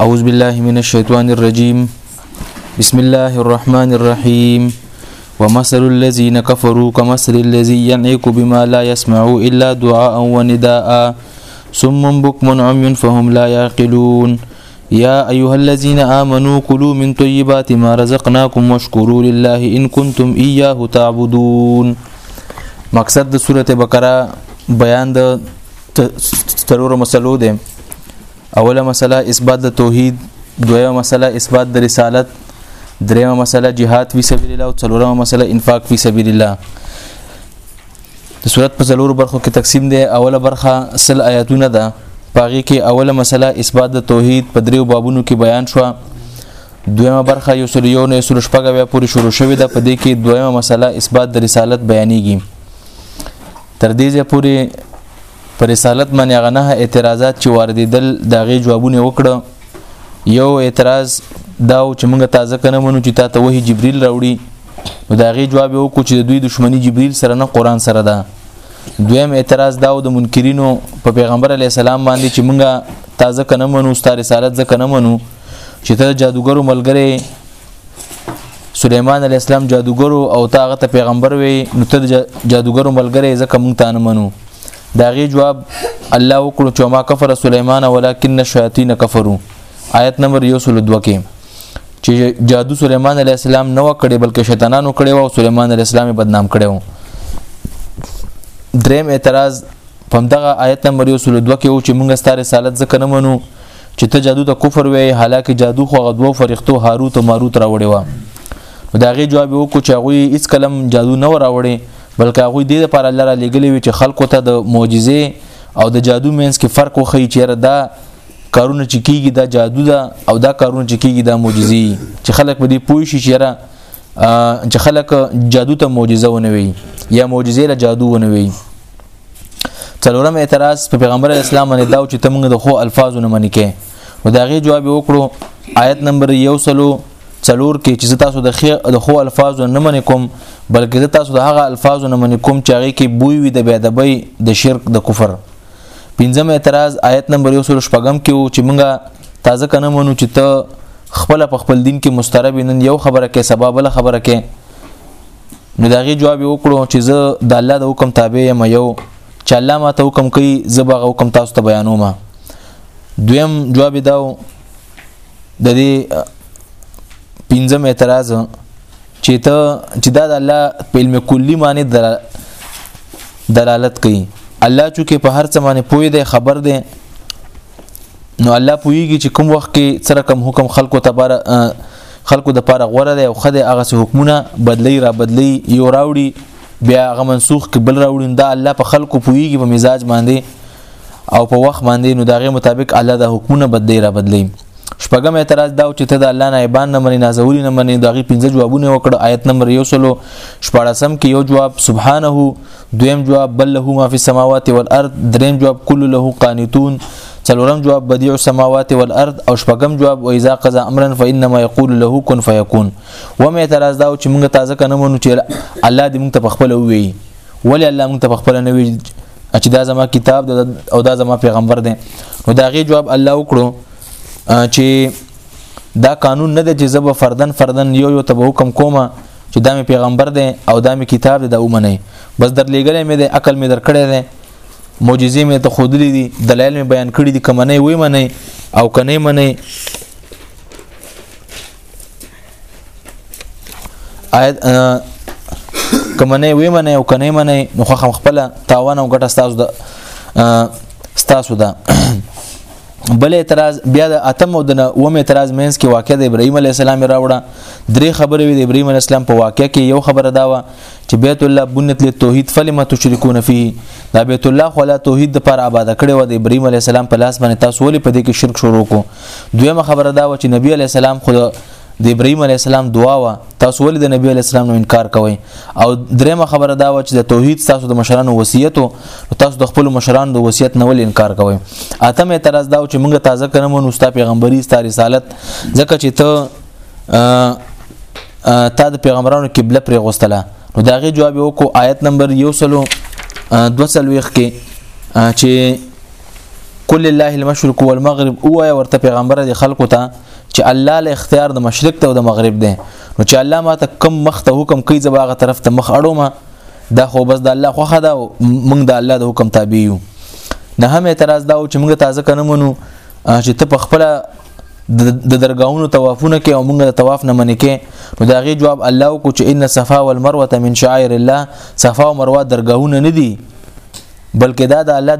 أعوذ بالله من الشيطان الرجيم بسم الله الرحمن الرحيم ومثل الذين كفروا كمثل الذي ينعق بما لا يسمع إلا دعاء ونداء سم بكم عمي فهم لا يعقلون يا أيها الذين آمنوا كلوا من طيبات ما رزقناكم واشكروا لله إن كنتم إياه تعبدون مقصد سورة بقرة بيان ده تلور مسلو ده اوله مسله اثبات د توحید دویمه مسله اثبات د رسالت دریمه مسله جهاد فی سبیل الله او څلورمه مسله انفاق فی سبیل الله د صورت په څلور برخو کې تقسیم ده اوله برخه سل آیاتونه ده پاغي کې اوله مسله اثبات د توحید په دریو بابونو کې بیان شو دویمه برخه یو سل یو نه سل شپږه بیا پوری شروع شوې ده په دې کې دویمه مسله اثبات د رسالت بیانېږي تر دې ځې پوری پر رسالت باندې هغه نه اعتراضات چې واردېدل دا غي جوابونه وکړه یو اعتراض دا و چې موږ تازه کنه مونږ چې تا ته وਹੀ جبريل راوړي نو دا غي جواب یو کو چې دوی دښمنی جبريل سره نه قران سره ده دویم اعتراض دا و د منکرینو په پیغمبر علی السلام باندې چې موږ تازه کنه مونږ ستاره رسالت ځکه نه مونږ چې ته جادوګرو ملګری سليمان عليه السلام جادوګر او تاغه ته پیغمبر وي نو ته جادوګر ملګری ځکه مونږ ته نه منو دا غي جواب الله وکړو چې ما کفر سليمان ولكن الشياطين كفروا آیت نمبر 102 کې چې جادو سليمان عليه السلام نه وکړي بلکې شیطانانو کړي او سليمان عليه السلام بدنام کړي دریم اعتراض پم دغه آیت نمبر 102 کې و چې موږ ستاره رسالت ځکه نه منو چې ته جادو ته کفر وې حالکه جادو خو غدو فرښتو هاروت او ماروت راوړې و دا غي جواب وکړو چې هغه هیڅ کلم جادو نه راوړې بلکې هغه دې لپاره الله را لګلې وي چې خلکو ته د معجزې او د جادو مینس کې فرق وخی چې دا کارونه چې کیږي دا جادو ده او دا کارونه چې کیږي دا معجزي چې خلک په دې پوه شي چې را چې خلک جادو ته معجزه ونوي یا معجزې له جادو ونوي څلورم اعتراض په پیغمبر اسلام باندې دا چې تمنګ د خو الفاظو نه منې کې نو دا غي جواب وکړو آیت نمبر یو سلو څلور کې چې تاسو د خیر د خو الفاظو نه منې کوم بلکې تاسو د هغه الفاظو نه منې کوم چې هغه کې بوی وي د بیادبی د شرک د کفر پنځم اعتراض آیت نمبر یو سلو شپږم کې وو چې مونږه تازه کنه مونږ چې ته خپل په خپل دین کې مسترب نن یو خبره کې سبب له خبره کې نو داغي جواب وکړو چې زه د الله د حکم تابع یم یو چې الله ما ته حکم کوي زه به حکم تاسو ته بیانوم دویم جواب داو د دې پنځم اعتراض چې ته چې دا د الله په علم کلی معنی دلالت کوي الله چې په هر څه باندې پوي دی خبر دی نو الله پوهیږي چې کوم وخت کې سره کوم حکم خلکو ته بار خلکو د پاره غوره دی او خدای هغه سه حکمونه بدلی را بدلی یو راوړي بیا هغه منسوخ کې بل راوړي دا الله په خلکو پوهیږي په مزاج باندې او په وخت باندې نو داغه مطابق الله د حکمونه بدلی را بدلی شپږم اعتراض دا چې ته د الله نائبان نه منې نازوري نه منې داغي پنځه جوابونه وکړه آیت نمبر 114 کې یو جواب سبحانه دویم جواب بل له ما فی السماوات والارض دریم جواب کل له قانتون څلورم جواب بدیع السماوات والارض او شپږم جواب و اذا قضى امرا فانما يقول له كن فيكون و مې اعتراض داو چې موږ تازه کنه مونږ چې الله دې موږ ته خپل وی ولی الله موږ ته خپل نه وی چې دا زما کتاب او دا زما پیغمبر دی نو دا غي جواب الله وکړو چې دا قانون نه دی چې زب فردن فردن یو یو ته حکم کومه چې دا مې پیغمبر دی او دا مې کتاب دی دا ومنئ بس در لېږلی مې دی عقل مې در کړی دی معجزې مې ته خودلې دي دلایل مې بیان کړي دي کمنې وې منې او کنې منې آیت کمنې وې منې او کنې منې نو خو خپل تاوان او ګټه ستاسو ده ستاسو ده بل اعتراض بیا د اتم او د نوم اعتراض مینس کې واقع د ابراهیم علی السلام راوړه درې خبرې وي د ابراهیم علی السلام په واقع کې یو خبره دا و چې بیت الله بنت له توحید فلم تشركون فيه دا بیت الله خو لا توحید د پر آباد کړي و د ابراهیم علی السلام په لاس باندې تاسو ولې په دې کې شرک شروع کو دویمه خبره دا و چې نبی علی السلام خو د ابراهيم عليه السلام دعا وا تاسو ولې د نبی عليه السلام نو انکار کوئ او درېمه خبره دا و چې د توحید تاسو د مشرانو وصیت او تاسو د خپل مشرانو د وصیت نه ولې انکار کوئ اتمه اعتراض دا و چې موږ تازه کنه مونږ ستا پیغمبري ستا رسالت ځکه چې ته تا د پیغمبرانو قبله پرې غوستله نو دا غي جواب وکړو آیت نمبر 1 سلو 2 سلو کې چې کل الله المشرق والمغرب او ورته پیغمبر د خلکو ته چې الله له اختیار د مشرق ته او د مغرب دی نو چې الله ماته کم مخ ته حکم کوي زه باغه طرف ته مخ اړوم دا خو بس د الله خوخه ده موږ د الله د حکم تابع یو نه هم اعتراض دا و چې موږ تازه کنه مونو چې ته په خپل د درگاہونو طوافونه کې او موږ د طواف نه منې کې نو دا غي جواب الله کو چې ان صفا والمروه من شعائر الله صفا او مروه درگاہونه نه دي بلکې دا د الله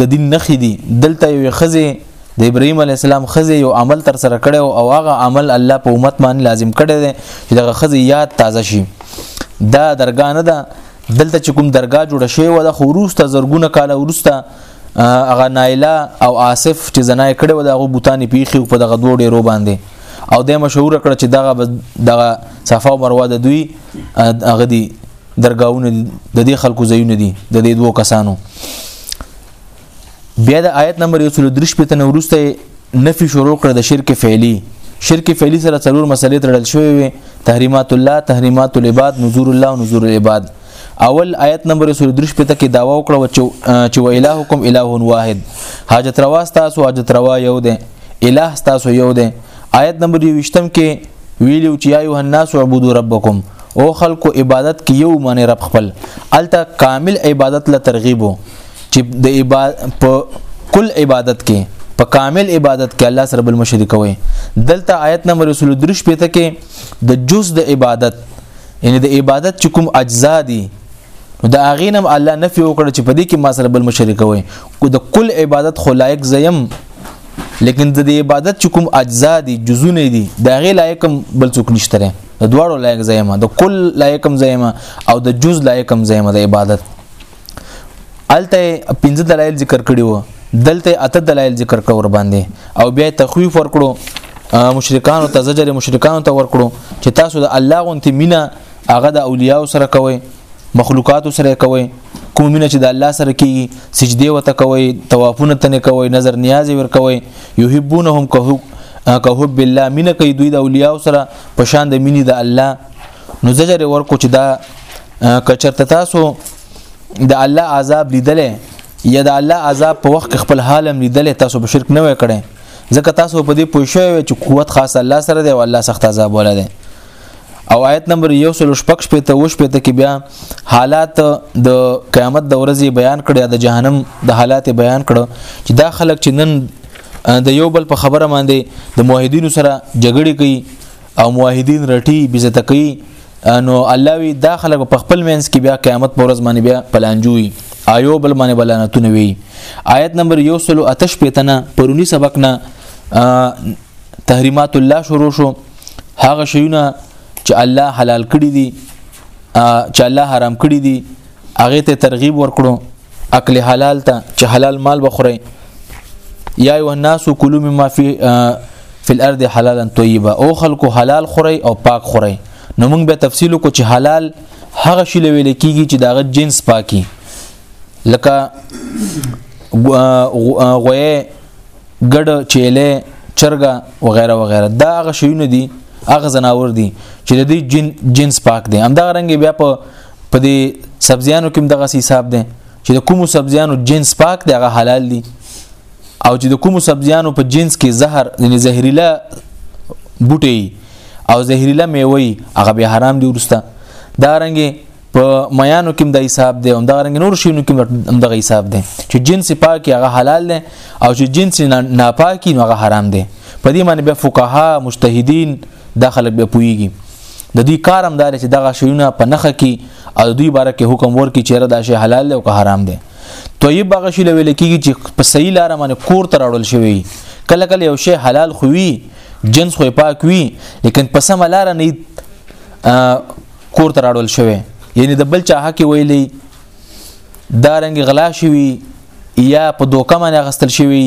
د دین نخې دي دلته یو خزه د ابراهیم علی السلام خزه یو عمل تر سره کړي او هغه عمل الله په امت باندې لازم کړي دي چې دغه خزه یاد تازه شي دا درګا نه ده دلته چې کوم درګا جوړ شوی و د خروسته زرګونه کاله ورسته هغه نایلا او آصف چې زنای کړي و دغه بوتانی پیخي په دغه دوه ډیرو باندې او د مشهور کړ چې دغه دغه صفه او مروه د دوی هغه دي درگاهونه د دې خلکو ځایونه دي د دې دوو کسانو بیا د آیت نمبر 103 په تنه ورسته نفي شروع کړ د شرک فعلی شرک فعلی سره څلور مسلې تړل شوې وي تحریمات الله تحریمات العباد نذور الله او نذور العباد اول آیت نمبر 103 په تکي داوا وکړه چې و الهکم اله واحد حاجت روا تاسو حاجت روا یو ده اله تاسو یو ده آیت نمبر 20 کې ویلو چې ایه الناس عبدو ربکم او خلکو عبادت کې یو معنی رب خپل الته کامل عبادت له ترغیب چې د عبادت په کل عبادت کې په کامل عبادت کې الله سره بل مشرک وي دلته آیت نمبر 23 پته کې د جز د عبادت یعنی د عبادت چې کوم اجزا دي نو د اغینم الله نفي وکړ چې په دې کې ما سره بل مشرک وي کو د کل عبادت خلایق زیم لیکن د دې عبادت چې کوم اجزا دي جزونه دي دا غي لایکم بل څوک نشته ده د دواړو لایک زایمه د کل لایکم زایمه او د جز لایکم زایمه د عبادت الته پنځه دلایل ذکر کړي وو دلته اته دلایل ذکر کړه ور باندې او بیا تخویف ور کړو مشرکان او تزجر مشرکان ته ور کړو چې تاسو د الله غونتی مینا هغه د اولیاء سره کوي مخلوقات سره کوي کومینه چې د الله سره کیږي سجدي وته کوي طوافونه تنه کوي نظر نیاز ور کوي يحبونهم که که حب الله مینه کوي دوی د اولیاء سره په شان د مینې د الله نو زجر ورکو چې دا کچرته تاسو د الله عذاب لیدلې یا د الله عذاب په وخت خپل حالم لیدلې تاسو به شرک نه وکړي ځکه تاسو په دې پوه شوی چې قوت خاص الله سره دی او الله سخت عذاب ولا دی او آیت نمبر 116 پته وش پته کې بیا حالات د قیامت د ورځې بیان کړي د جهنم د حالات بیان کړه چې دا خلک چې نن د یو بل په خبره باندې د موحدینو سره جګړه کوي او موحدین رټي بزته کوي نو الله وی دا خلک په خپل مینس کې بیا قیامت پر ورځ باندې بیا پلانجوي آیو بل باندې بلانتونه وی آیت نمبر 118 پتنه پرونی سبق نه تحریمات الله شروع شو هغه شیونه چې الله حلال کړی دي چې الله حرام کړی دي هغه ته ترغیب ورکړو اکل حلال ته چې حلال مال بخوري یا ایو الناس کلوا مما فی فی الارض حلالا طیبا او خلکو حلال خوري او پاک خوري نو موږ به تفصیل کو چې حلال هغه شی لویل کیږي چې داغه جنس پاکي لکه غوې ګډ چيله چرګه وغیرہ وغیرہ دا هغه شیونه دي هغه زناور دي چې د دې جن جنس پاک دي همدا رنګ بیا په په دې سبزیانو کې دغه حساب دي چې د کومو سبزیانو جنس پاک دي هغه حلال دي او چې د کومو سبزیانو په جنس کې زهر یعنی زهريله بوټي او زهريله میوي هغه به حرام دي ورسته دا رنګه په میانو کې د حساب دی او د رنګ نور شینو کې د حساب دی چې جنس پاکي هغه حلال دی او چې جنس ناپاکي هغه حرام دی په دې معنی به فقها مجتهدین دا خلک به پويږي د دې کار هم دار چې دغه شیونه په نخه کې او دوی باره کې حکم ورکړي چې را دا شی حلال دی او که حرام دی طیب هغه شی لوي لکېږي چې په صحیح لار باندې کور تر اړول شوی کله کله یو شی حلال خووي جنس خو پاک وي لیکن په سم لار نه کور ته راړول شوی یعنی د بل چا حق ویلی دا رنګ غلا شوی یا په دوکه باندې غستل شوی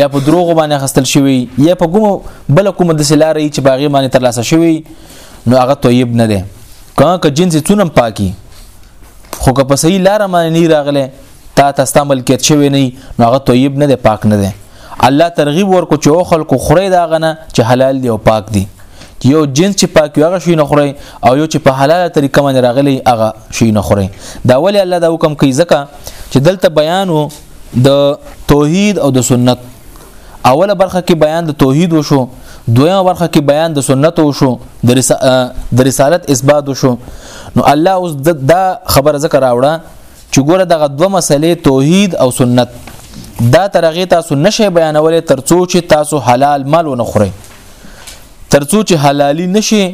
یا په دروغ باندې غستل شوی یا په کوم بل کوم د سلاري چې باغې باندې تر لاسه شوی نو هغه طیب نه ده کله که جنس څونم پاکي خو که په صحیح لار باندې نه راغله تا ته ستا ملکیت شوی نه نو هغه طیب نه دی پاک نه دی الله ترغیب ورکو چې او خلکو خوري دا غنه چې حلال دی او پاک دی یو جنس چې پاک هغه شي نه خوري او یو چې په حلاله طریقه باندې راغلی هغه شي نه خوري دا ولی الله دا حکم کوي ځکه چې دلته بیانو د توحید او د سنت اوله برخه کې بیان د توحید وشو دویمه برخه کې بیان د سنت وشو د رسالت اثبات وشو نو الله اوس دا خبره ذکر راوړه چې ګوره دغه دوه مسلې توحید او سنت دا ترغه تاسو نشه بیانولې ترڅو چې تاسو حلال مال ونه خورئ ترڅو چې حلالي نشي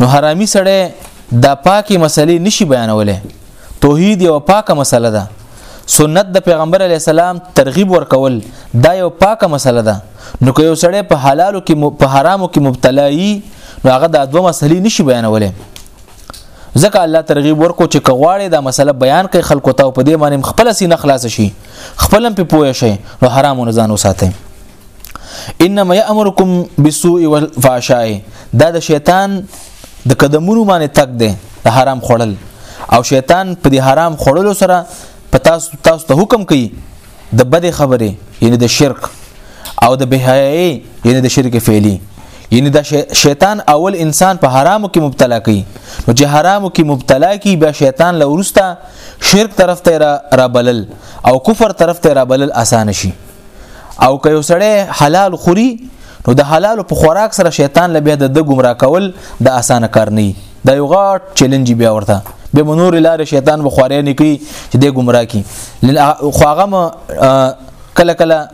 نو حرامي سړی دا پاکي مسلې نشي بیانولې توحید یو پاکه مسله ده سنت د پیغمبر علی السلام ترغیب ورکول دا یو پاکه مسله ده نو که یو سړی په حلالو کې په حرامو کې مبتلا وي نو هغه د دوه مسلې نشي بیانولې ځکه الله ترغیب ورکو چې کغواړي دا مسله بیان کوي خلکو ته په دې باندې خپل سینه خلاص شي خپل په پوه شي نو حرام نه ځان وساتي انما یامرکم بالسوء والفحشاء دا د شیطان د قدمونو باندې تک دی د حرام خوړل او شیطان په دې حرام خوړلو سره په تاسو تاسو ته حکم کوي د بد خبرې یعنی د شرک او د بهایي یعنی د شرک فعلی یعنی د شیطان اول انسان په حرامو کې مبتلا کوي نو چې حرامو کې مبتلا کی بیا شیطان له ورسته شرک طرف ته را, را بلل او کفر طرف ته را بلل اسانه شي او که یو سړی حلال خوري نو د حلال په خوراک سره شیطان له بیا د ګمرا کول د اسانه کار نه دا یو غاټ چیلنج بیا ورته به منور لار شیطان بخواري نه کوي چې د گمراه کی خو هغه کله کله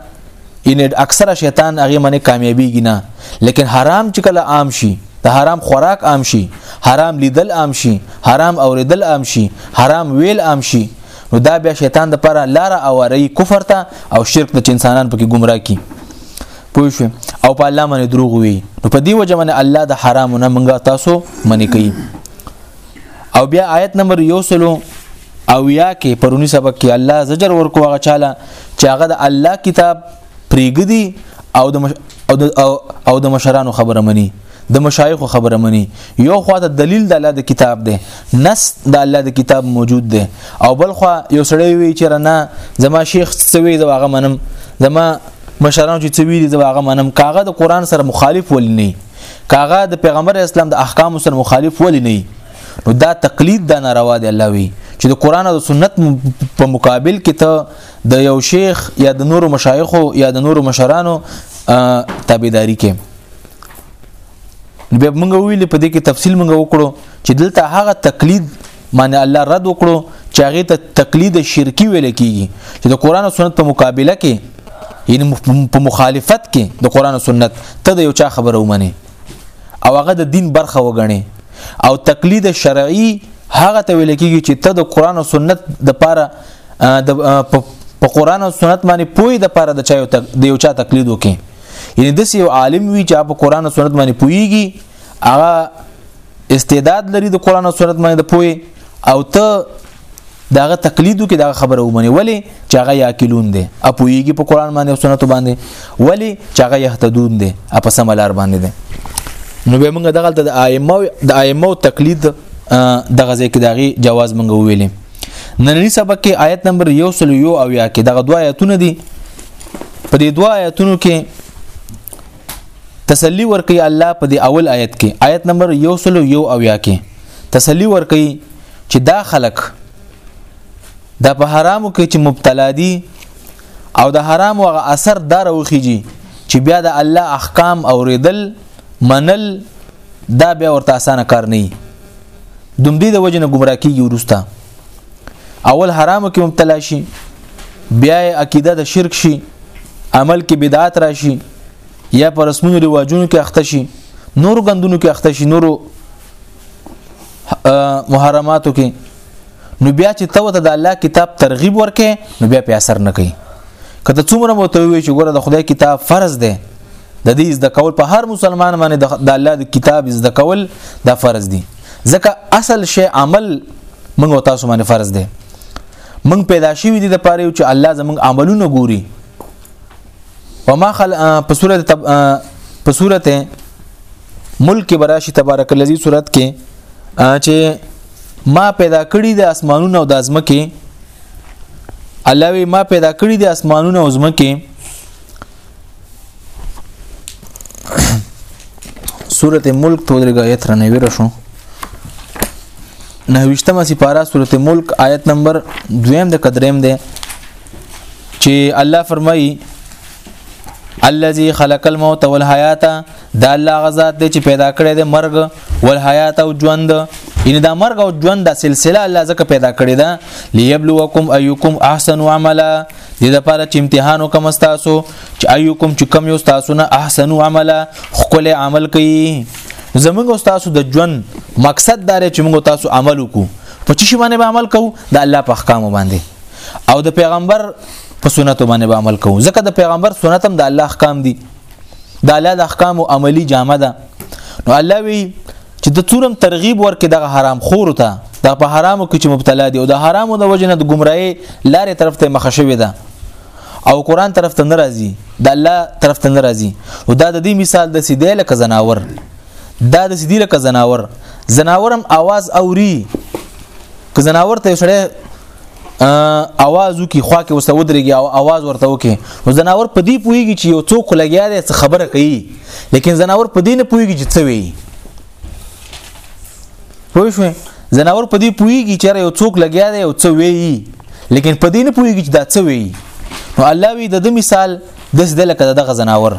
ان اکثره شیطان هغه منه کامیابیږي نه لیکن حرام چې کله عام شي د حرام خوراک عام شي حرام لیدل عام شي حرام اوریدل عام شي حرام ویل عام شي نو دا بیا شیطان د پر لار اوری کفر ته او شرک ته انسانان پکې گمراه کی پوه شو او په الله باندې دروغ وي نو په دې وجه باندې الله د حرام نه منګه تاسو منې کوي او بیا آیت نمبر یو سلو او یا کې پرونی سبق کې الله زجر ورکو هغه چاله چې هغه د الله کتاب پریګدي او د مش... او د او, او د مشرانو خبره مني د مشایخو خبره مني یو خوا ته دلیل د الله د کتاب دی نس د الله د کتاب موجود دی او بل خوا یو سړی وی چې رنه زما شیخ سوي زما غمنم زما مشرانو چې څه ویلي زه هغه منم کاغه د قران سره مخالف ول نه کاغه د پیغمبر اسلام د احکام سره مخالف ول نه نو دا تقلید دا ناروا دی الله وی چې د قران او سنت په مقابل کې ته د یو شیخ یا د نورو مشایخو یا د نورو مشرانو تابعداري کې به موږ ویل په دې کې تفصیل موږ وکړو چې دلته هغه تقلید باندې الله رد وکړو چې هغه ته تقلید شرکی ویل کیږي چې د قران او سنت په مقابله کې یعنی په مخالفت کې د قران او سنت ته د یو چا خبره ومني او هغه د دین برخه وګڼي او تقلید شرعي هغه ته ویل کیږي چې ته د قران او سنت د پاره په قران او سنت باندې پوي د پاره د چا د یو چا تقلید وکي یعنی د یو عالم وی چې په قران او سنت باندې پويږي هغه استعداد لري د قران او سنت باندې د پوي او ته داغه تقلیدو کې دا خبره ومني ولی چې هغه یاکلون دي اپویږي په قران باندې او سنت باندې ولی چې هغه یهتدون دي اپ سملار باندې دي نو به موږ دغه د ائمه د ائمه تقلید دغه ځکه داغي جواز موږ ویلې نننی سبق کې آیت نمبر 1 سل یو او یا کې دغه دوه آیتونه دي په دې دوه آیتونو کې تسلی ورکي الله په دې اول آیت کې آیت نمبر یو سلو یو او یا کې تسلی ورکي چې دا خلک دا په حرامو کې چې مبتلا دي او د حرام او اثر دار وخیږي چې بیا د الله احکام او ردل منل دا بیا ورته اسانه کار نه دومدې د وجنه گمراه کیږي ورسته اول حرامو کې مبتلا شي بیا عقیده د شرک شي عمل کې بدعات راشي یا پر رسمونو رواجونو کې اخته شي نور غندونو کې اخته شي نورو محرماتو کې نو بیا چې تو ته د الله کتاب ترغیب ورکې نو بیا په اثر نه کوي کته څومره مو ته وی چې ګوره د خدای کتاب فرض دی د دې زده کول په هر مسلمان باندې د الله د کتاب زده کول دا فرض دي ځکه اصل شی عمل موږ او تاسو باندې فرض دی موږ پیدا شوی دي د پاره چې الله زموږ عملونه ګوري وما خل په سوره تب... په سوره ملک براشي تبارک الذی سورت کې چې ما پیدا کړی د اسمانونو او د ازمکه الله وی ما پیدا کړی د اسمانونو او ازمکه سورته ملک په درګه آیت را نویر شو نهوشتمه سپاره سورته ملک آیت نمبر 2 د قدریم ده چې الله فرمایي الذي خلق الموت والحیات دا الله غزاد دی چې پیدا کړی دی مرګ والحیات او ژوند ان دا مرګ او ژوند دا سلسله الله زکه پیدا کړی دا ليبلوکم ايکم احسن عملا دې لپاره چې امتحان وکم تاسو چې ايوکم چې کم یو تاسو نه احسنو عملا خپل عمل کوي زمونږ تاسو د ژوند مقصد دار چې موږ تاسو عمل وکړو په چی باندې به عمل کوو د الله په احکام باندې او د پیغمبر په سنت باندې به عمل کوو ځکه د پیغمبر سنت هم د الله احکام دي د الله د احکام او عملی جامه ده نو الله وی چې د تورم ترغیب ورکې دغه حرام خور ته د په حرامو کې چې مبتلا دي او د حرامو د وجنه د گمراهي لارې طرف ته مخه شوې ده او قران طرف ته ناراضي د الله طرف ته ناراضي او دا د دې مثال د سیدې لکه زناور دا د سیدې لکه زناور زناورم आवाज اوري که زناور ته سره اواز وکي خوا کې وسه ودرېږي او اواز ورته وکي نو زناور په دې پويږي چې یو څوک لګیا دی څه خبره کوي لیکن زناور په دې نه پويږي چې څه وي پوه شو زناور په دې پويږي چې یو څوک لګیا دی او څه وي لیکن په دې نه پويږي چې دا څه وي نو الله وی د مثال د دې لکه دغه زناور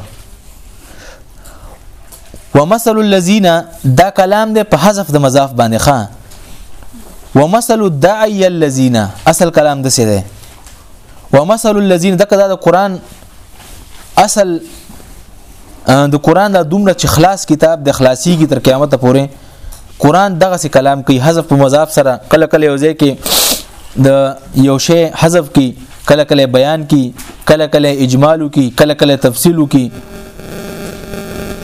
ومثل الذين دا کلام دی په حذف د مضاف باندې ښا ومثل الداعي الذين اصل کلام د څه دی ومثل الذين دغه د قران اصل د قران د دومره چې خلاص کتاب د خلاصيږي تر قیامت پورې قران دغه سي کلام کوي حذف په مضاف سره کله کله یو ځای کې د یو شی حذف کی کله کله بیان کی کله کله اجمال کی کله کله تفصیل کی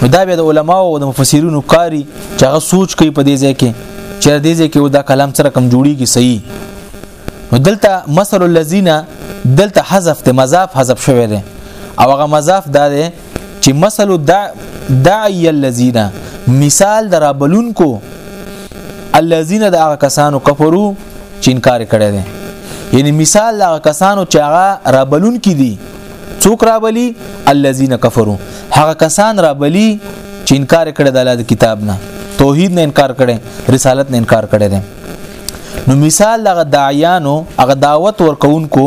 دا به د علماو او د مفسرینو کاری چې هغه سوچ کوي په دې ځای کې چې دې ځای کې دا کلام سره کم جوړیږي صحیح نو دلته مثل الذین دلته حذف ته مضاف حذف شوی دی او هغه مضاف دا دی چې مثل داعی الذین مثال درابلون کو الذین د هغه کسانو کفرو چې انکار کړي دي یعنی مثال هغه کسانو چې هغه رابلون کې دي څوک رابلی الذین کفرو هغه کسان رابلی چې انکار کړي د الله کتاب نه توحید نه انکار کړي رسالت نه انکار کړي دي نو مثال هغه داعیانو هغه دعوت ورکوونکو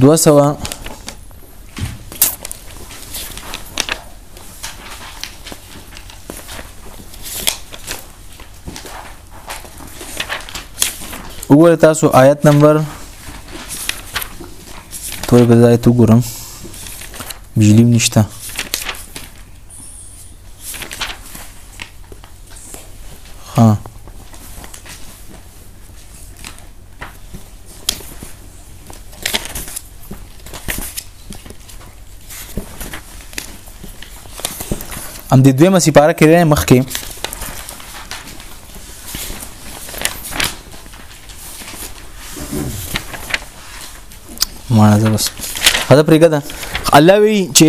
دو سوا وګوره تاسو آیت نمبر تور به ځای ته ګورم بجلی نشته ها ام د دویمه سپاره کې راي مخ کې ما زه بس دا پرېګه ده الله وی چې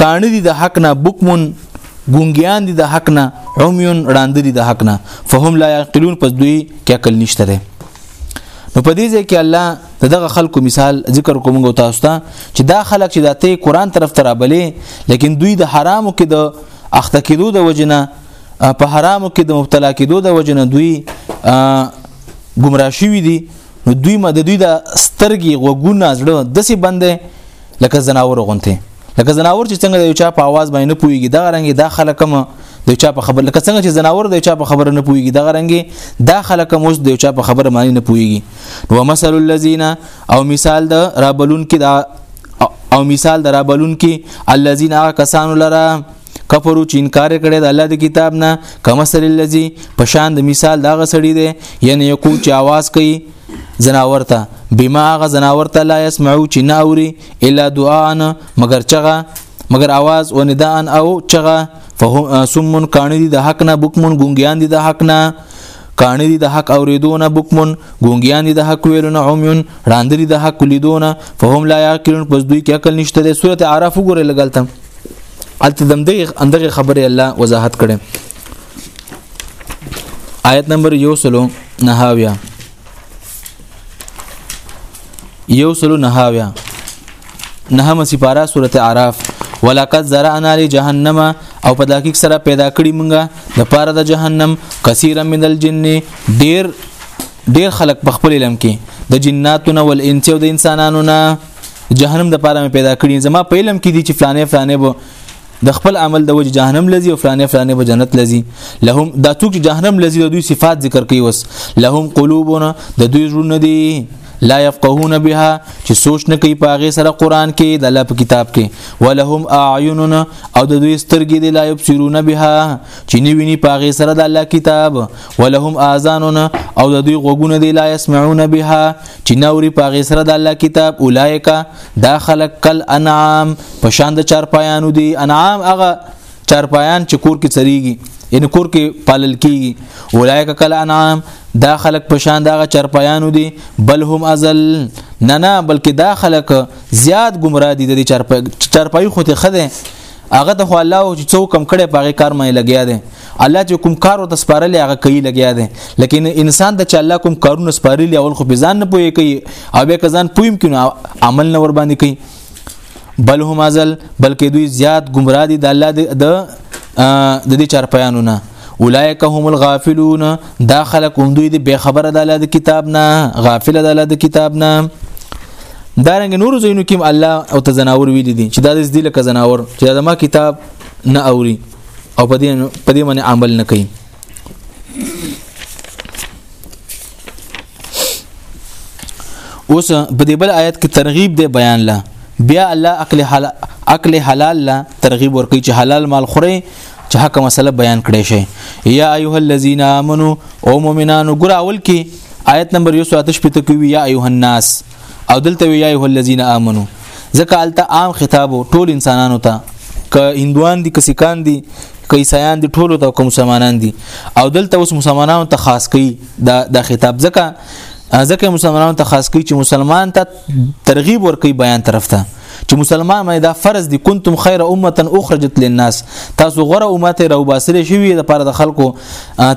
کانه دي د حق نه بوکمون ګونګیان دي د حق نه عميون ړاند دي د حق نه فهم لا يعقلون پس دوی کې عقل نشته ده نو په دې ځای کې الله دغه خلکو مثال ذکر کوم غو تاسو ته چې دا خلک چې د ته قران طرف ته رابلې لیکن دوی د حرامو کې د اخته کېدو د وجنه په حرامو کې د مبتلا کېدو د وجنه دوی گمراه شوی دي نو دوی مده دوی د سترګي غوګونه زړه دسي بندې لکه زناور غونته لکه زناور چې څنګه د یو چا په आवाज باندې نه پويږي دا رنګي دا خلک هم د یو چا په خبر لکه څنګه چې زناور د یو چا په خبره نه پويږي دا رنګي دا خلک هم اوس د یو چا په خبره باندې نه پويږي نو مثل الذين او مثال د رابلون کې دا او مثال د رابلون کې الذين کسانو لره کفرو چې انکار کړي د الله د کتاب نه کما سر الذي پشان د مثال دا غسړي دي یعنی یو چې आवाज کوي زناور ته بما غ زناور ته لا يسمعو چې نه اوري الا دعاء مگر چغه مگر आवाज و ندان او چغه فهم سمون کانی دي د حق نه بوکمون ګونګیان دي د حق نه کانی دي د حق اوریدونه بوکمون ګونګیان دي د حق ویلونه عميون راندري د حق لیدونه فهم لا يعقلون پس دوی کې عقل نشته د سوره عرف وګوره لګلتم الته دم دغه اندغه خبره الله وضاحت کړي آیت نمبر یو سلو نهاویا یو سلو نهاویا نهمه سپاره سورته اعراف ولقد زرعنا لجهنم او په دقیق سره پیدا کړی مونږه د پاره د جهنم کثیر من الجن ډیر ډیر خلق په خپل علم کې د جناتو نه ول انس او د انسانانو نه جهنم د پاره مې پیدا کړی زما په علم کې دي چې فلانه فلانه بو د خپل عمل د وجه جهنم لذي او فلانه فلانه به جنت لذي لهم دا څوک چې جهنم لذي د دوی صفات ذکر کوي وس لهم قلوبونه د دوی زړونه دي لا يفقهون بها چې سوچ نه کوي پاغه سره قران کې د الله په کتاب کې ولهم اعیننا او د دوی سترګې دي لا يبصرون بها چې نه ویني پاغه سره د الله کتاب ولهم اذاننا او د دوی غوګونه دي لا يسمعون بها چې نوري په هغې سره د الله کتاب اولایکا دا خلق کل انعام په شان د چارپایانو دي انعام هغه چارپایان چې کور کې چریږي ان کور کې پالل کیږي اولایکا کل انعام دا خلق په شان دغه چرپیانو دي بل هم ازل نه نه بلکې دا خلق زیات گمراه دي د چرپای چرپای خو ته خده هغه ته خو الله او څو کم کړي پاغه کار مې لګیا دي الله چې کوم کار ورته سپارلی هغه کوي لګیا دی لکه انسان ته چې الله کوم کارونه سپارلی اول خو بزان نه پوي کوي او به کزان پویم کینو عمل نه ور باندې کوي بل هم ازل بلکې دوی زیات گمراه دي د الله د د دې چار پیانو نه اولائک هم الغافلون دا خلق هم دوی د بے خبره د الله د کتاب نه غافل د الله د کتاب نه دارنګ نور زینو کې الله او تزناور ویل دي چې دا د دې لکه زناور چې دا ما کتاب نه اوري او په دې په دې باندې عمل نه کوي اوس په دې بل آیت کې ترغیب دی بیان لا بیا الله عقل حلال عقل حلال لا ترغیب ورکړي چې حلال مال خوري چې حق مسله بیان کړي شي یا ایه الذین آمنو او مؤمنانو ګراول کې آیت نمبر 128 پته کوي یا ایه الناس او دلته وی ایه الذین آمنو ځکه الته عام خطاب ټول انسانانو ته ک هندوان دي ک سکان دي ک عیسایان دي ټول ته کوم مسلمانان دي او دلته اوس مسلمانانو ته خاص کی دا د خطاب ځکه ځکه مسلمانانو ته خاص کی چې مسلمان ته ترغیب ورکي بیان طرف ته چې مسلمان مې دا فرض دي کنتم خیر امه اخرجت للناس تاسو غره امه ته راو باسرې شوی د پاره د خلکو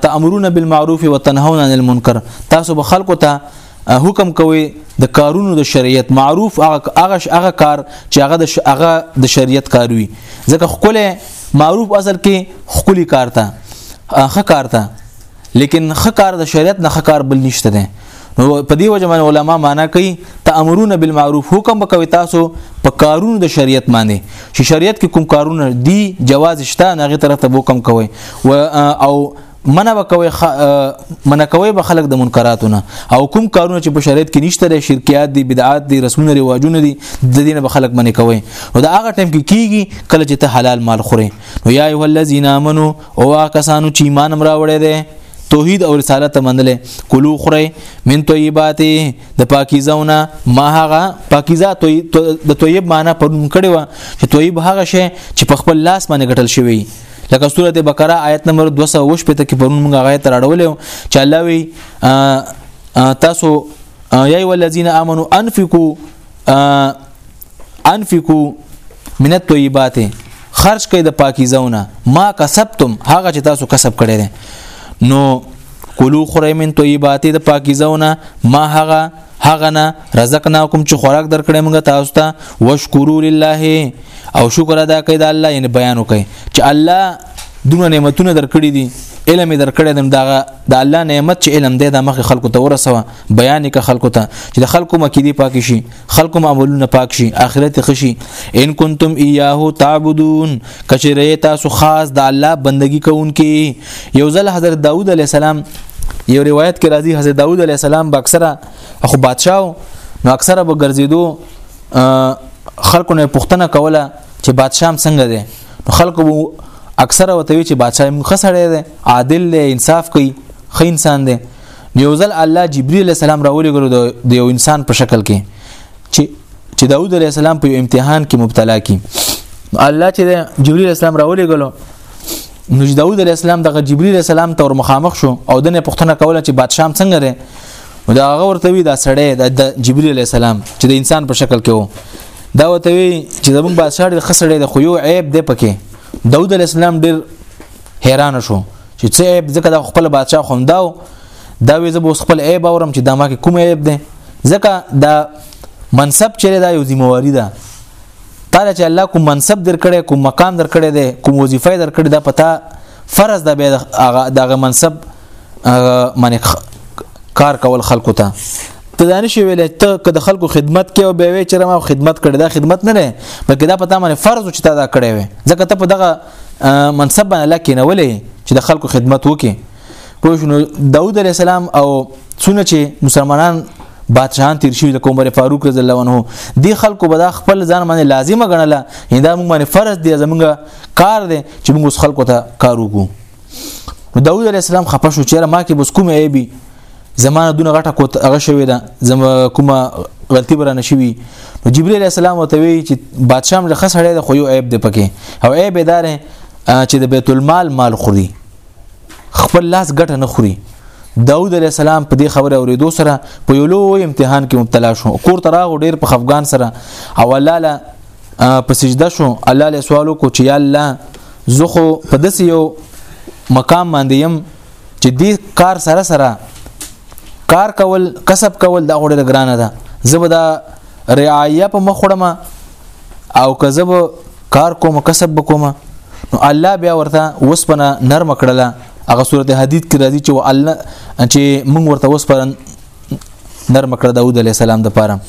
تامرون بالمعروف وتنهون عن المنکر تاسو به خلکو ته حکم کوي د کارونو د شریعت معروف هغه هغه کار چې هغه د هغه د شریعت کار وي ځکه خپل معروف اصل کې خولي کار ته اخه کار ته لیکن خه کار د شریعت نه خه کار بل نشته ده نو په دې وجه باندې علما معنا کوي تامرون بالمعروف حکم وکوي تاسو په کارونو د شریعت باندې چې شریعت کې کوم کارونه دي جواز شته نه غي طرف ته حکم کوي او منه وکوي خ... منه کوي به خلک د منکراتونه او کوم کارونه چې په شریعت کې نشته لري شرکیات دي بدعات دي رسمونه رواجونه دي د دین به خلک منه کوي او دا هغه ټیم کې کیږي کله چې ته حلال مال خوري نو یا ایه الذین امنو او کسانو چې ایمان امر وړي دي توحید او رسالت منلې کلو خوري من طیبات د پاکیزونه ما هغه پاکیزه د طیب معنی پر کړي و چې طیب هغه شی چې په خپل لاس باندې ګټل شوی لکه سوره بقره آیت نمبر 208 په تکي پرون موږ غایې تر اړولې چې الله وی تاسو یا ای ولذین امنو انفقوا انفقوا من الطيبات خرج کړئ د پاکیزونه ما کسبتم هغه چې تاسو کسب کړی دی نو کلو خورئ من طيبات د پاکیزونه ما هغه هغه نه رزقناکم چې خوراک درکړې موږ تاسو ته وشکرو لله او شکر ادا کړئ د الله یې بیان وکړئ چې الله دونه نعمتونه درکړي دي علم درکړي دم داغه د الله نعمت چې علم دی د مخ خلکو ته ورسوه بیان ک خلکو ته چې د خلکو مکې دی پاک شي خلکو معمولونه پاک شي اخرت خشي ان کنتم ایاه تعبدون کچره تاسو خاص د الله بندگی کوونکې یو ځل حضرت داوود علی السلام یو روایت کې راځي حضرت داوود علی السلام به اکثره خو بادشاه نو اکثره به ګرځیدو خلکو نه پښتنه کوله چې بادشاه څنګه دی نو خلکو به اکثره وته چې بادشاه موږ خسړې دی عادل دی انصاف کوي خې انسان دی یو ځل الله جبرئیل السلام راولې ګرو د یو انسان په شکل کې چې چې داوود علی السلام په امتحان کې مبتلا کی الله چې جبرئیل اسلام راولې غلو نو داوود علی السلام دغه جبرئیل اسلام تور مخامخ شو او دنه پښتنه کوله چې بادشاہ څنګه دی نو دا هغه ورته وی دا سړی د جبرئیل علی السلام چې د انسان په شکل کې وو دا وته وی چې زمون بادشاہ د خسړې د خو یو عیب دی پکې داوود علی السلام ډیر حیران شو چې څه عیب ځکه د خپل بادشاه خوم داو دا وې زه اوس خپل عیب اورم چې دا ما کې کوم عیب دی ځکه دا منصب چې دا یو ذمہواری ده تعالی چې الله کوم منصب درکړي کوم مقام درکړي دی کوم وظیفه درکړي دا پتا فرض ده به دغه منصب منی کار کول خلکو ته ته دانه شي ویل ته که د خلکو خدمت کې او به وی چې ما خدمت کړي دا خدمت نه نه بلکې دا پتا مې فرض چې تا دا کړی وي ځکه ته په دغه منصب باندې الله کینولې چې د خلکو خدمت وکړي پوه شو نو داود علی السلام او څونه چې مسلمانان بادشاہان تیر شوی د عمر فاروق رضی الله عنه دی خلکو به د خپل ځان باندې لازمه غنله دا موږ باندې فرض دی زمونږ کار دی چې موږ خلکو ته کار وکړو داوود علیه السلام خپه شو چې ما کې بس کوم عیبي زمانه دونه غټه کوت هغه شوې ده زم کومه غلطي برانه شوي نو جبريل عليه السلام ته وی چې بادشاہ مې خس هړې د خو یو عیب دی پکې او عیب دار چې د بیت المال مال خوري خپل لاس ګټه نه خوري داود علیه السلام په دې خبره اوریدو سره په یو لوی امتحان کې مبتلا شو کور ته راغو ډیر په خفغان سره او الله له په سجده شو الله له سوالو کو چې یا الله زه خو په داسې یو مقام باندې يم چې دې کار سره سره کار کول کسب کول دا غوړه ګرانه ده زبدا رعایه په مخړمه او کذب کار کوم کسب کوم نو الله بیا ورته وسپنه نرم کړله هغه سورته حدید کې راځي چې الله چې موږ ورته وسپنه نرم کړ داوود علی السلام د پاره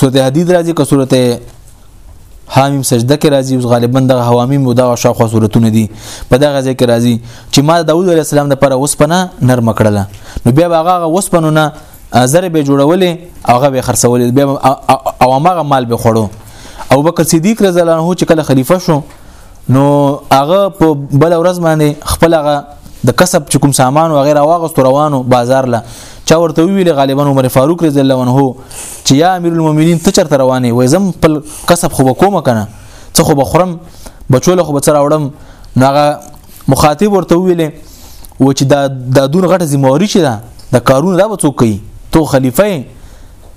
سورته حدید راځي که سورته حامیم سجده کې راځي اوس غالبا د حوامیم او د شاخو صورتونه دي په دغه ځای کې راځي چې ما داوود علی السلام لپاره وسپنه نرم کړله نو بیا هغه وسپنه نه زره به جوړولې هغه به خرڅولې بیا او هغه مال به خړو او بکر صدیق رضی الله عنه چې کله خلیفہ شو نو هغه په بل ورځ باندې خپل هغه د کسب چې کوم سامان او غیره واغست روانو بازار له چا ورته ویل غالبا عمر فاروق رضی الله عنه چې یا امیر المؤمنین ته چرته روانې وې زم خپل کسب خو وکوم کنه څه خو بخورم بچول خو بچر اوړم ناغه مخاطب ورته ویل و چې دا د دون غټه ذمہواری شي دا د کارونه دا وڅوک کوي تو خلیفہ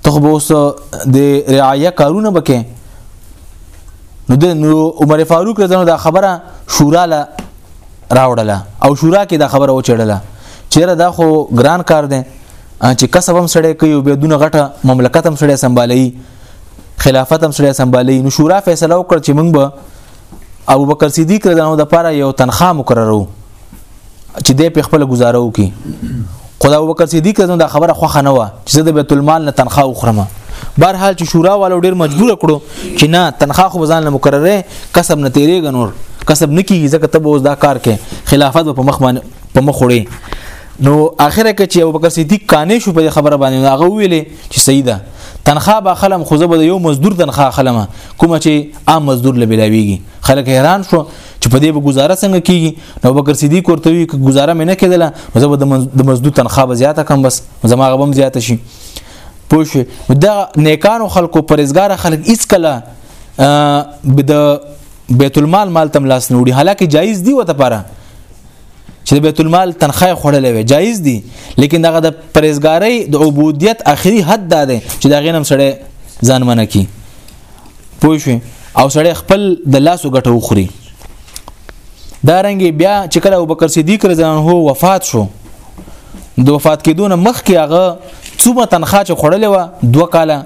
ته خو به اوس د رعایه کارونه بکې نو د عمر فاروق رضی الله خبره شورا له راوړله او شورا کې دا خبره وچړله چیرې دا خو ګران کار دی چې کسب هم سړی کوي او بدون غټه مملکت هم سړی سمبالي خلافت هم سړی سمبالي نو شورا فیصله وکړه چې موږ به ابو بکر صدیق رضی الله عنه د پاره یو تنخواه مقررو چې دې په خپل گزاره وکي خدا وکړ صدیق رضی الله خبره خوخه نه و چې د بیت المال نه تنخواه وخرم بهر حال چې شورا والو ډیر مجبور کړو چې نه تنخواه خو ځان له مقرره کسب نه تیرېږي نور کسب نه کیږي ځکه ته اوس دا کار کې خلافت په مخ باندې په مخ وړي نو اخره کې چې ابوبکر صدیق قانع شو په خبره باندې هغه ویلې چې سیده تنخواه به خلم خو زه به یو مزدور تنخواه خلم کوم چې عام مزدور لبلاویږي خلک حیران شو چې په دې به گزاره څنګه کیږي نو بکر صدیق ورته وی چې گزاره مې نه کېدله نو زه به د مزدور تنخواه به زیاته کم بس زما غبم زیاته شي پوه شو دا نیکانو خلکو پرېزګار خلک هیڅ کله د بیت المال مال تم لاس نه وړي حالکه جایز دی وته پاره چې د بیت المال تنخواه خړلې وي جایز دي لیکن دغه د پرېزګاری د عبودیت اخري حد دا دی چې دا غینم سره ځان منکی پوه شو او سړی خپل د لاسو ګټه وخوري دا رنګ بیا چې کله ابوبکر صدیق رضی الله عنه وفات شو د وفات کېدون مخکې هغه څومره تنخواه چې خړلې و دوه کاله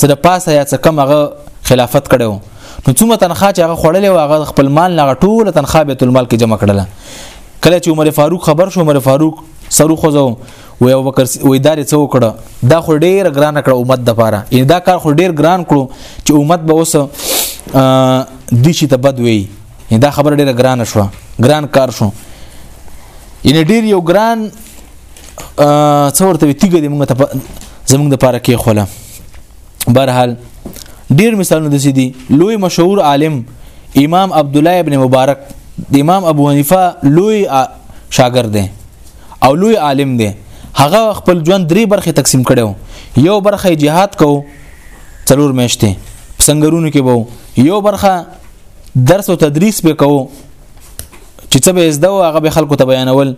څه د پاسه یا څه کم هغه خلافت کړو نو څومره تنخواه چې هغه خړلې و هغه خپل مال نه ټول تنخواه بیت المال کې جمع کړله کله چې عمر فاروق خبر شو عمر فاروق سرو خوځو وی او بکر وی دار څه وکړه دا خو ډیر ګران کړ امت د پاره ان دا کار خو ډیر ګران کړو چې امت به اوس د شي ته بد وی دا خبر ډیره ګران شو ګران کار شو ان ډیر یو ګران څو ورته تیګه دې موږ ته زموږ د پاره کې خوله برحال ډیر مثالونه د سې دي لوی مشهور عالم امام عبد الله ابن مبارک د امام ابو حنیفه لوی شاګرد دی او لوی عالم دی هغه خپل ژوند درې برخې تقسیم کړو یو برخه جهاد کو څلور میشته سنگرونو کې وو یو برخه درس او تدریس به کو چې څه به زده هغه به خلکو ته بیانول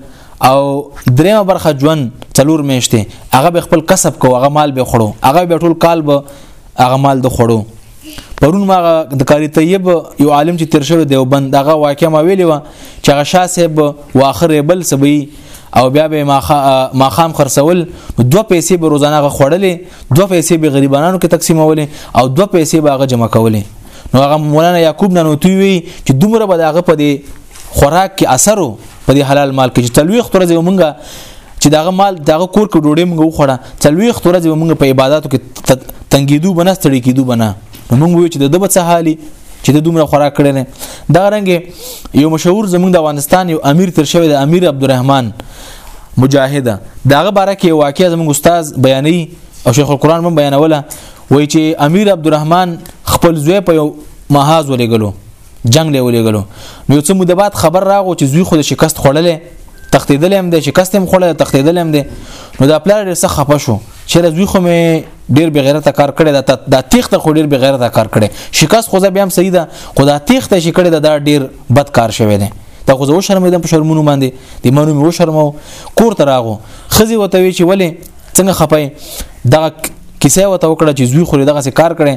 او دریمه برخه ژوند څلور میشته هغه به خپل کسب کو هغه مال به خړو هغه به ټول کال به هغه مال د خړو پرون ما د قاری طیب یو عالم چې تیر شوی دیوبند دغه واقعا ما ویلی و چې هغه شاه صاحب واخر بل سبي او بیا به ما خام خرڅول دوه پیسې به روزانه غ خړلې دوه پیسې به غریبانو کې تقسیمولې او دوه پیسې به هغه جمع کولې نو هغه مولانا یعقوب ننوتی وی چې دومره به دغه په دې خوراک کې اثر په دې حلال مال کې چې تلويخ تر ځای مونږه چې داغه مال داغه کور کې ډوډۍ موږ وخوړه څلوي خطر دې موږ په عبادتو کې تنګیدو بنه ستړي کیدو بنه موږ وی چې د دبه څه حالي چې د دومره خوراک کړي نه دا رنګ یو مشهور زمونږ د افغانستان یو امیر تر شوی د امیر عبدالرحمن مجاهد داغه باره کې واقعیا زمونږ استاد بیانې او شیخ القرآن هم بیانوله وای چې امیر عبدالرحمن خپل زوی په یو محاذ ولګلو جنگ له ولېګلو نو څه مده بعد خبر راغو چې زوی خو د شکست خړلې تختیدل هم دی شکست هم خړلې تختیدل هم دی نو دا پلار ډېر سخت خپه شو چې زوی خو مې ډېر بغیرته کار کړی دا د تیخت خو ډېر بغیرته کار کړی شکست خو بیا هم صحیح ده خو دا تیخت شي کړی دا ډېر بد کار شوی دی دا خو زه شرمېدم په شرمونو باندې د مانو مې شرمو کور ته راغو خزي وته وی چې ولې څنګه خپای دا کیسه وته وکړه چې زوی خو دغه کار کړي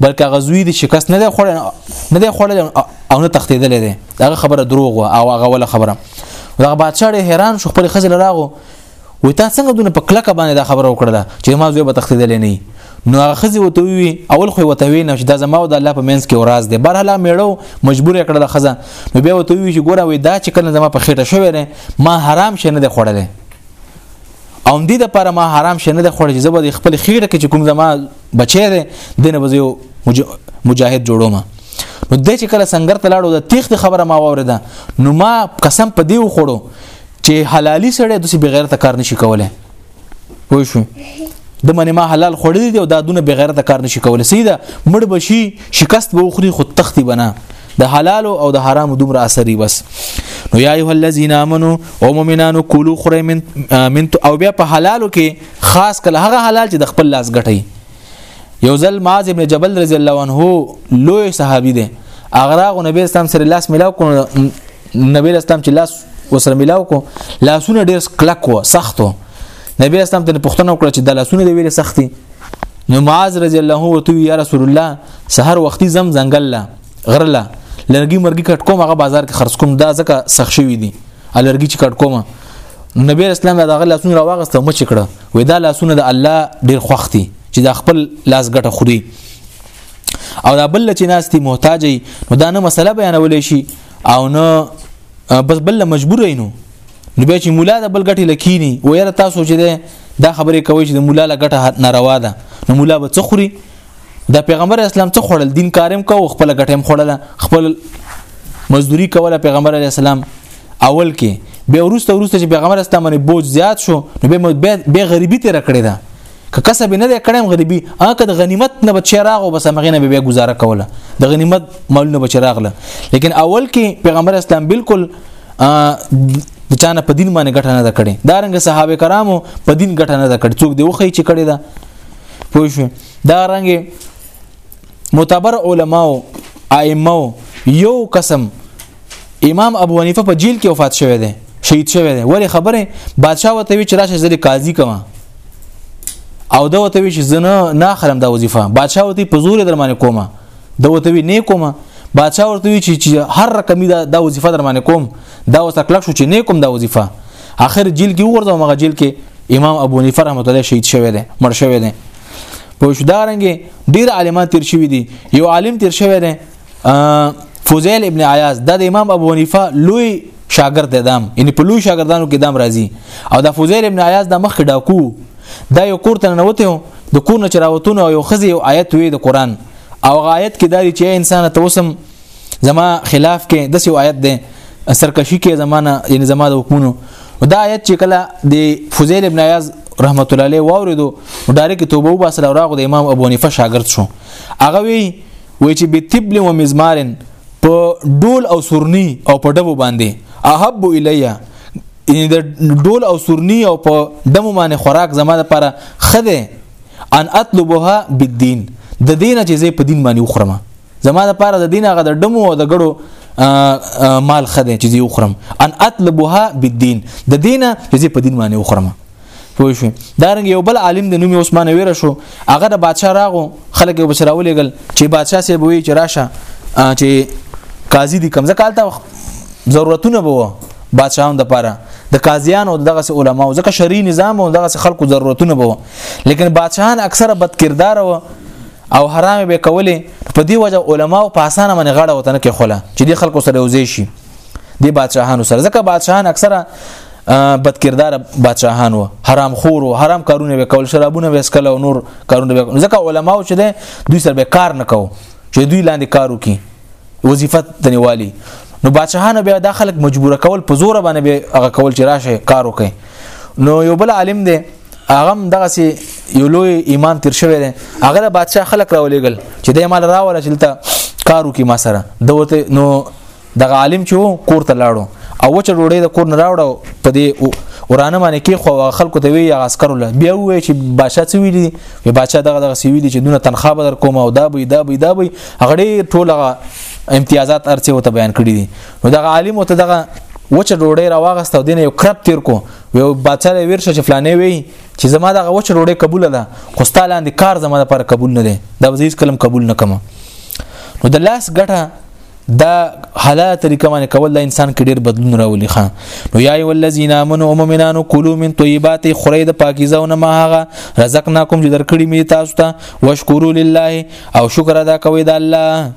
بلکې هغه زوی دی شکست نه دی خوړل نه دی خوړل او نه تختیدل دی هغه خبره دروغ و او هغه ولا خبره هغه بادشاہ ډېر حیران شو خپل خزل راغو وې تا څنګه دونه په کلکه باندې دا خبره وکړه چې ما زوی به تختیدل نه نو هغه خزي وته وی اول خو وته وی نه چې دا زما او د الله په منځ کې وراز دی بهر لا میړو مجبور کړه د خزه نو بیا وته وی چې ګوره وی دا چې کله زما په خېټه شوې نه ما حرام شې نه دی خوړلې او دې د پر ما حرام شنه د خور چې زبر د خپل خیره کې کوم زما بچی دی دنه بزیو مجاهد جوړو ما نو د چې کله سنگر ته لاړو د تیخت خبره ما وورده نو ما قسم په دیو خورو چې حلالي سره د بغیر ته کار نشي کوله پوه شو د منې ما حلال خوړلې دي او دا دونه بغیر ته کار نشي کوله سیده مړ بشي شکست به وخوري خو تختی بنا د حلال او د حرام دومره اثرې بس نو یا ایه الذین امنو او مؤمنانو کولو خره من من او بیا په حلالو کې خاص کله هغه حلال چې د خپل لاس ګټي یو ځل معاذ ابن جبل رضی الله عنه لوی صحابي دی اغراغ نبی اسلام سره لاس ملاو کو نبی اسلام چې لاس وسره ملاو کو لاسونه ډیر کلک و سخت و نبی اسلام ته پښتنه وکړه چې د لاسونه دی ویل سختي نو معاذ رضی الله عنه ورته یا رسول الله سحر وختي زم زنګل لا غره لا لرګي مرګي کټ کوم هغه بازار کې خرڅ کوم دا ځکه سخ شوی دي الرګي چې کټ کوم نبی اسلام دا غل لاسونه راوغسته مچ کړه وې دا لاسونه د الله ډیر خوختي چې دا خپل لاس ګټه خوري او دا بل چې ناس دي محتاج نو دا نه مسله بیانول شي او نه بس بل مجبور نو نو بیا چې مولا د بل ګټې لکینی و یاره تاسو چې ده دا خبرې کوي چې د مولا له ګټه ناروا ده نو مولا به څه خوري د پیغمبر اسلام څه خړل دین کارم کو خپل ګټه هم خړل خپل مزدوری کوله پیغمبر علی السلام اول کې به ورسته ورسته چې پیغمبر اسلام باندې بوج زیات شو نو به به غریبي تیر کړی دا که کسب نه دی کړم غریبي هغه که د غنیمت نه بچی راغو بس هغه نه بیا گزاره کوله د غنیمت مالونه بچی راغله لیکن اول کې پیغمبر اسلام بالکل د چانه په دین باندې ګټه نه ده کړې دا رنګ صحابه کرامو په دین ګټه نه ده کړې څوک دی وخی چې کړې ده پوه شو دا رنګ معتبر علماو ائمه یو قسم امام ابو حنیفه په جیل کې وفات شوی دی شهید شوی دی ولی خبره بادشاه وته وی چې راشه زری قاضي کما او دا وته وی چې زنه نه خرم دا وظیفه بادشاه وته په زور در باندې کومه دا وته وی نه کومه بادشاه ورته وی چې هر رقمي دا, دا وظیفه در باندې کوم دا وسه کلک شو چې نه کوم دا وظیفه اخر جیل کې ورته مغه جیل کې امام ابو حنیفه رحمۃ اللہ شهید شوی دی مړ شوی دی په شدارنګ ډیر عالمان تیر شوی دي یو عالم تیر شوی دی فوزیل ابن عیاض د امام ابو حنیفه لوی شاګرد دی دام یعنی په لوی شاګردانو کې دام راځي او د فوزیل ابن عیاض د مخ ډاکو دا یو کور ته ننوته د کور نه چراوتونه او یو خزي یو آیت وی د قران او غایت کې داري چې انسان ته وسم زما خلاف کې د سیو آیت ده سرکشي کې زمانہ یعنی زما د حکمونو دا آیت چې کله د فوزیل ابن عیاض رحمت الله علیه واوریدو ډایرک توبه وباسل او راغو د امام ابو حنیفه شاګرد شو هغه وی وای چې بتبل و مزمارن په ډول او سورنی او په ډبو باندې احب الیا ان د ډول او سورنی او په دمو باندې خوراک زما لپاره خده ان اطلبها بالدين د دین چې زه په دین باندې وخورم زما لپاره د دین هغه د دمو او د ګړو مال خده چې زه وخورم ان اطلبها بالدين د دینه چې زه په دین باندې وخورم پوه شو دا رنګ یو بل عالم د نوم عثمان ویره شو هغه د بادشاه راغو خلک یې بچرا ولېګل چې بادشاه سي بوي چې راشه چې قاضي دي کمزه کالته ضرورتونه بوه بادشاہانو د پاره د قاضیانو دغه سه علماو ځکه شری نظام او دغه سه خلکو ضرورتونه بوه لیکن بادشاہان اکثره بد کردار و او حرام به کولې په دی وجه علماو په اسانه باندې غړه وطن کې خوله چې د خلکو سره وزې شي دی بادشاهانو سره ځکه بادشاهان اکثره بد کردار بادشاهان و حرام خور و حرام کارونه وکول شرابونه وسکل او نور کارونه وکول ځکه علماو چې ده دوی سره به کار نکاو چې دوی لاندې کارو کی وظیفه تنوالی نو بادشاهان به د خلک مجبور کول په زور باندې به هغه کول چې راشه کار وکړي نو یو بل عالم دی هغه دغه سي یو لوی امام تیر شوی دی هغه د بادشاه خلک راولېګل چې د مال راول چې دلته کارو کې ما سره دوته نو دغه عالم چې کور ته لاړو او وچه ډوډۍ د کور نه راوړو په دې ورانه باندې کې خو خلکو ته وی عسکر له بیا وی چې بادشاہ څه ویلي وی بادشاہ دغه دغه سی ویلي چې دونه تنخواه به در کوم او دا به دا به دا به هغه ټول امتیازات ارڅه وته بیان کړی دي نو دغه عالم وته دغه وچه ډوډۍ راواغسته دین یو کرپ تیر کو یو بچره ورشه چې فلانه وی چې زما دغه وچه ډوډۍ قبول ده خو ستالاندې کار زما لپاره قبول نه دی دا وزیز کلم قبول نه کما نو د لاس ګټه دا حلاله طریقه باندې کول د انسان کې ډیر بدلون راولي خان نو یا ای ولذین امنوا مؤمنانو کلوا من طیبات خری د پاکیزه او نه ما هغه رزقناکم چې درکړی می تاسو ته وشکرو لله او شکر ادا کوي د الله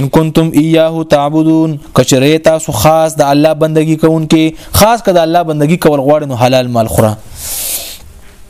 ان کنتم ایاه تعبدون کچره تاسو خاص د الله بندگی کوونکې خاص کده الله بندگی کول غواړي نو حلال مال خوره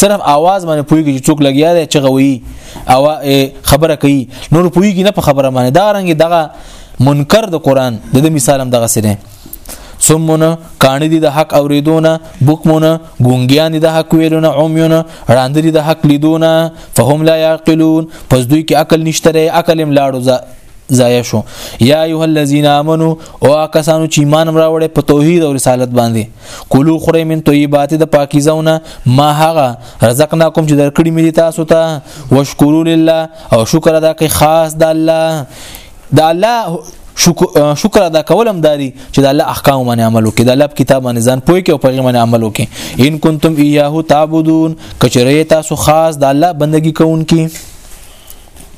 صرف आवाज باندې پويږي چې څوک لګیا دی چې غوي او خبره کوي نور پويږي نه په خبره باندې دا رنګ دغه منکر د قران د دې مثال هم دغه سره سمونه کانی دي د حق اوریدونه بوکمونه ګونګیان دي د حق ویلونه عميونه وړاندې دي د حق لیدونه فهم لا يعقلون پس دوی کې عقل نشته عقل هم لاړو ضایع شو یا ایه الذین آمنو او کسانو چې ایمان راوړې په توحید او رسالت باندې کلو خوري من طیبات د پاکیزونه ما هغه رزقناکم چې درکړی مې تاسو ته وشکرو لله او شکر ادا کوي خاص د الله د الله شکر ادا کولم داري چې د الله احکام باندې عمل وکړي د الله کتاب باندې ځان پوي کې او پیغام باندې عمل وکړي ان کنتم ایاه تعبدون کچره تاسو خاص د الله بندگی کوونکي